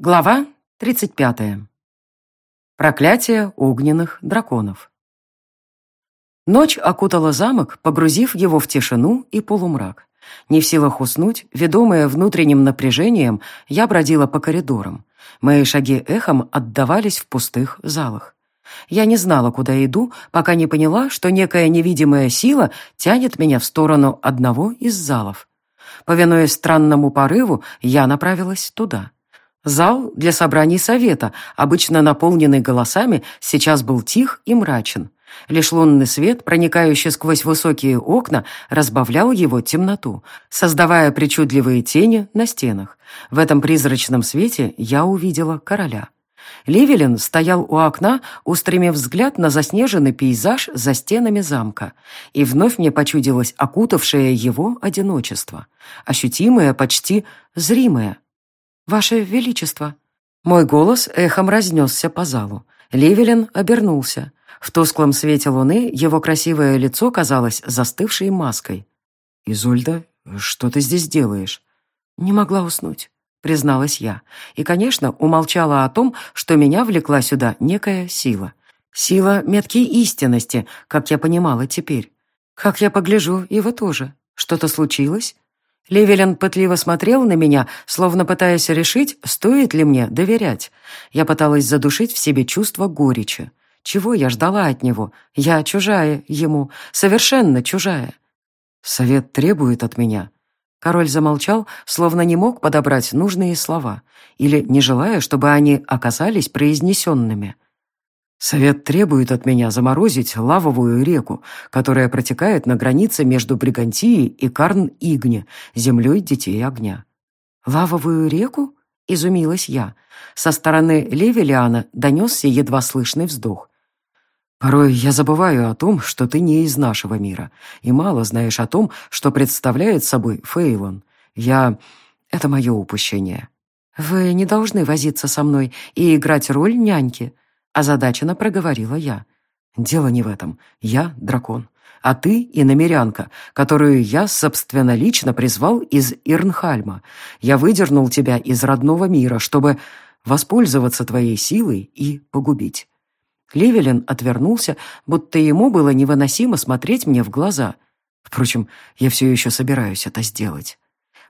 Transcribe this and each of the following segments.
Глава 35. Проклятие огненных драконов. Ночь окутала замок, погрузив его в тишину и полумрак. Не в силах уснуть, ведомая внутренним напряжением, я бродила по коридорам. Мои шаги эхом отдавались в пустых залах. Я не знала, куда иду, пока не поняла, что некая невидимая сила тянет меня в сторону одного из залов. Повинуясь странному порыву, я направилась туда. Зал для собраний совета, обычно наполненный голосами, сейчас был тих и мрачен. Лишь лунный свет, проникающий сквозь высокие окна, разбавлял его темноту, создавая причудливые тени на стенах. В этом призрачном свете я увидела короля. Ливелин стоял у окна, устремив взгляд на заснеженный пейзаж за стенами замка, и вновь мне почудилось окутавшее его одиночество, ощутимое, почти зримое, «Ваше Величество!» Мой голос эхом разнесся по залу. Ливелин обернулся. В тусклом свете луны его красивое лицо казалось застывшей маской. «Изольда, что ты здесь делаешь?» «Не могла уснуть», — призналась я. И, конечно, умолчала о том, что меня влекла сюда некая сила. Сила меткой истинности, как я понимала теперь. Как я погляжу, и вы тоже. Что-то случилось? Левелин пытливо смотрел на меня, словно пытаясь решить, стоит ли мне доверять. Я пыталась задушить в себе чувство горечи. Чего я ждала от него? Я чужая ему, совершенно чужая. Совет требует от меня. Король замолчал, словно не мог подобрать нужные слова, или не желая, чтобы они оказались произнесенными. Совет требует от меня заморозить лавовую реку, которая протекает на границе между Бригантией и Карн-Игне, землей Детей Огня. «Лавовую реку?» — изумилась я. Со стороны Левелиана донесся едва слышный вздох. «Порой я забываю о том, что ты не из нашего мира, и мало знаешь о том, что представляет собой Фейлон. Я... Это мое упущение». «Вы не должны возиться со мной и играть роль няньки», озадаченно проговорила я. «Дело не в этом. Я дракон, а ты иномерянка, которую я собственнолично призвал из Ирнхальма. Я выдернул тебя из родного мира, чтобы воспользоваться твоей силой и погубить». Левелин отвернулся, будто ему было невыносимо смотреть мне в глаза. Впрочем, я все еще собираюсь это сделать.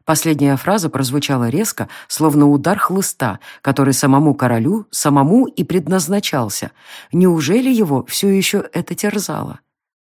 Последняя фраза прозвучала резко, словно удар хлыста, который самому королю, самому и предназначался. Неужели его все еще это терзало?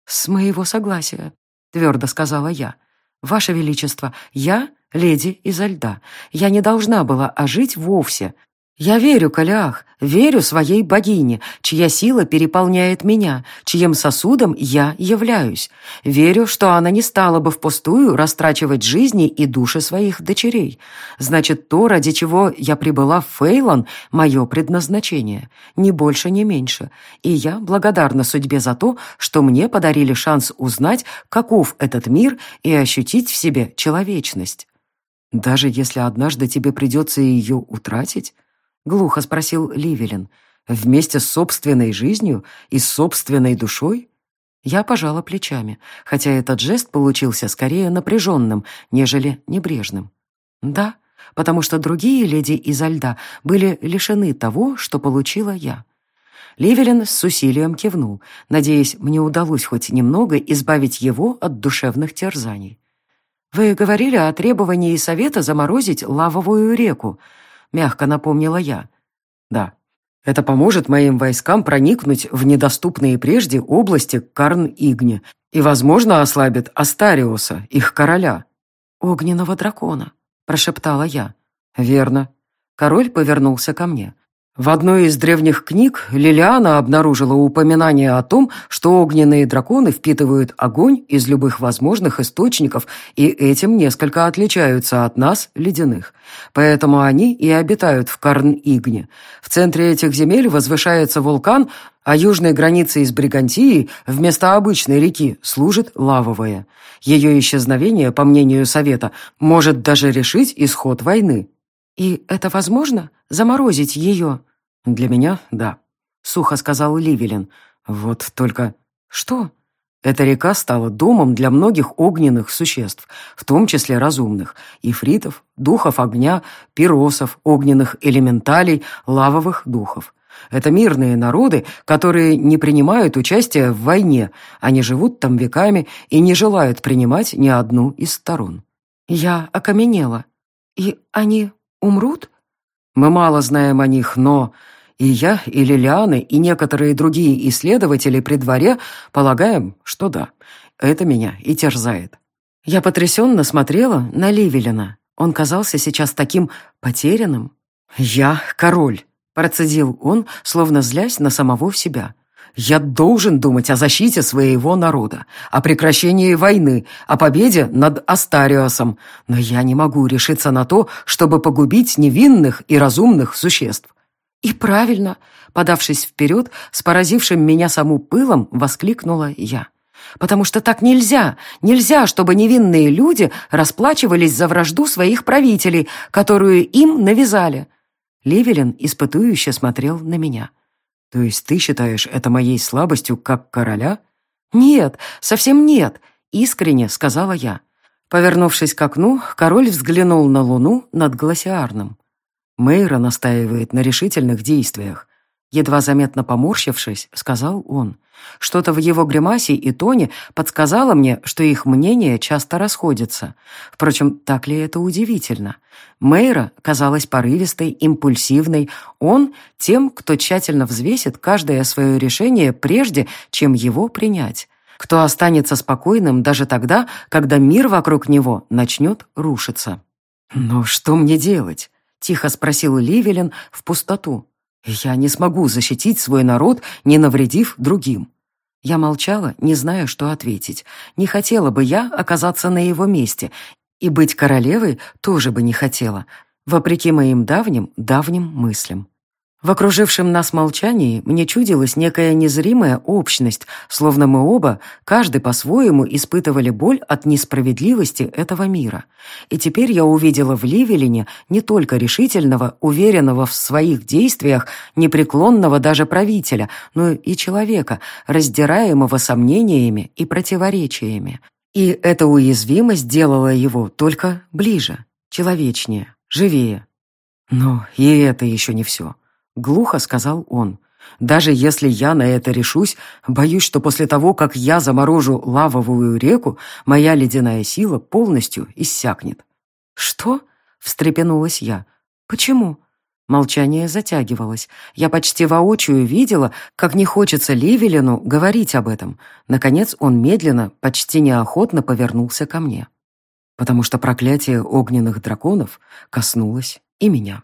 «С моего согласия», — твердо сказала я. «Ваше Величество, я — леди изо льда. Я не должна была ожить вовсе. Я верю, Калиах, верю своей богине, чья сила переполняет меня, чьим сосудом я являюсь. Верю, что она не стала бы впустую растрачивать жизни и души своих дочерей. Значит, то, ради чего я прибыла в Фейлон, мое предназначение. Ни больше, ни меньше. И я благодарна судьбе за то, что мне подарили шанс узнать, каков этот мир и ощутить в себе человечность. Даже если однажды тебе придется ее утратить, Глухо спросил Ливелин. «Вместе с собственной жизнью и собственной душой?» Я пожала плечами, хотя этот жест получился скорее напряженным, нежели небрежным. «Да, потому что другие леди изо льда были лишены того, что получила я». Ливелин с усилием кивнул, надеясь, мне удалось хоть немного избавить его от душевных терзаний. «Вы говорили о требовании совета заморозить лавовую реку», — мягко напомнила я. «Да, это поможет моим войскам проникнуть в недоступные прежде области Карн-Игни и, возможно, ослабит Астариуса, их короля». «Огненного дракона», — прошептала я. «Верно». Король повернулся ко мне. В одной из древних книг Лилиана обнаружила упоминание о том, что огненные драконы впитывают огонь из любых возможных источников и этим несколько отличаются от нас, ледяных. Поэтому они и обитают в Карн-Игне. В центре этих земель возвышается вулкан, а южной границей с Бригантией вместо обычной реки служит лавовая. Ее исчезновение, по мнению Совета, может даже решить исход войны. «И это возможно? Заморозить ее?» «Для меня — да», — сухо сказал Ливелин. «Вот только...» «Что?» Эта река стала домом для многих огненных существ, в том числе разумных, ифритов, духов огня, пиросов, огненных элементалей, лавовых духов. Это мирные народы, которые не принимают участия в войне, они живут там веками и не желают принимать ни одну из сторон. Я окаменела. И они умрут? Мы мало знаем о них, но и я, и Лилианы, и некоторые другие исследователи при дворе полагаем, что да. Это меня и терзает. Я потрясенно смотрела на Ливелина. Он казался сейчас таким потерянным. «Я король», — процедил он, словно злясь на самого себя. «Я должен думать о защите своего народа, о прекращении войны, о победе над Астариосом, но я не могу решиться на то, чтобы погубить невинных и разумных существ. «И правильно!» — подавшись вперед, с поразившим меня саму пылом, воскликнула я. «Потому что так нельзя! Нельзя, чтобы невинные люди расплачивались за вражду своих правителей, которую им навязали!» Левелин испытующе смотрел на меня. «То есть ты считаешь это моей слабостью как короля?» «Нет, совсем нет!» — искренне сказала я. Повернувшись к окну, король взглянул на луну над гласиарным. Мейра настаивает на решительных действиях. Едва заметно поморщившись, сказал он. Что-то в его гримасе и тоне подсказало мне, что их мнения часто расходятся. Впрочем, так ли это удивительно? Мейра казалась порывистой, импульсивной. Он — тем, кто тщательно взвесит каждое свое решение прежде, чем его принять. Кто останется спокойным даже тогда, когда мир вокруг него начнет рушиться. Но что мне делать? — тихо спросил Ливелин в пустоту. «Я не смогу защитить свой народ, не навредив другим». Я молчала, не зная, что ответить. Не хотела бы я оказаться на его месте, и быть королевой тоже бы не хотела, вопреки моим давним, давним мыслям. В окружившем нас молчании мне чудилась некая незримая общность, словно мы оба, каждый по-своему, испытывали боль от несправедливости этого мира. И теперь я увидела в Ливелине не только решительного, уверенного в своих действиях, непреклонного даже правителя, но и человека, раздираемого сомнениями и противоречиями. И эта уязвимость делала его только ближе, человечнее, живее. Но и это еще не все. Глухо сказал он. «Даже если я на это решусь, боюсь, что после того, как я заморожу лавовую реку, моя ледяная сила полностью иссякнет». «Что?» — встрепенулась я. «Почему?» Молчание затягивалось. Я почти воочию видела, как не хочется Ливелину говорить об этом. Наконец он медленно, почти неохотно повернулся ко мне. Потому что проклятие огненных драконов коснулось и меня.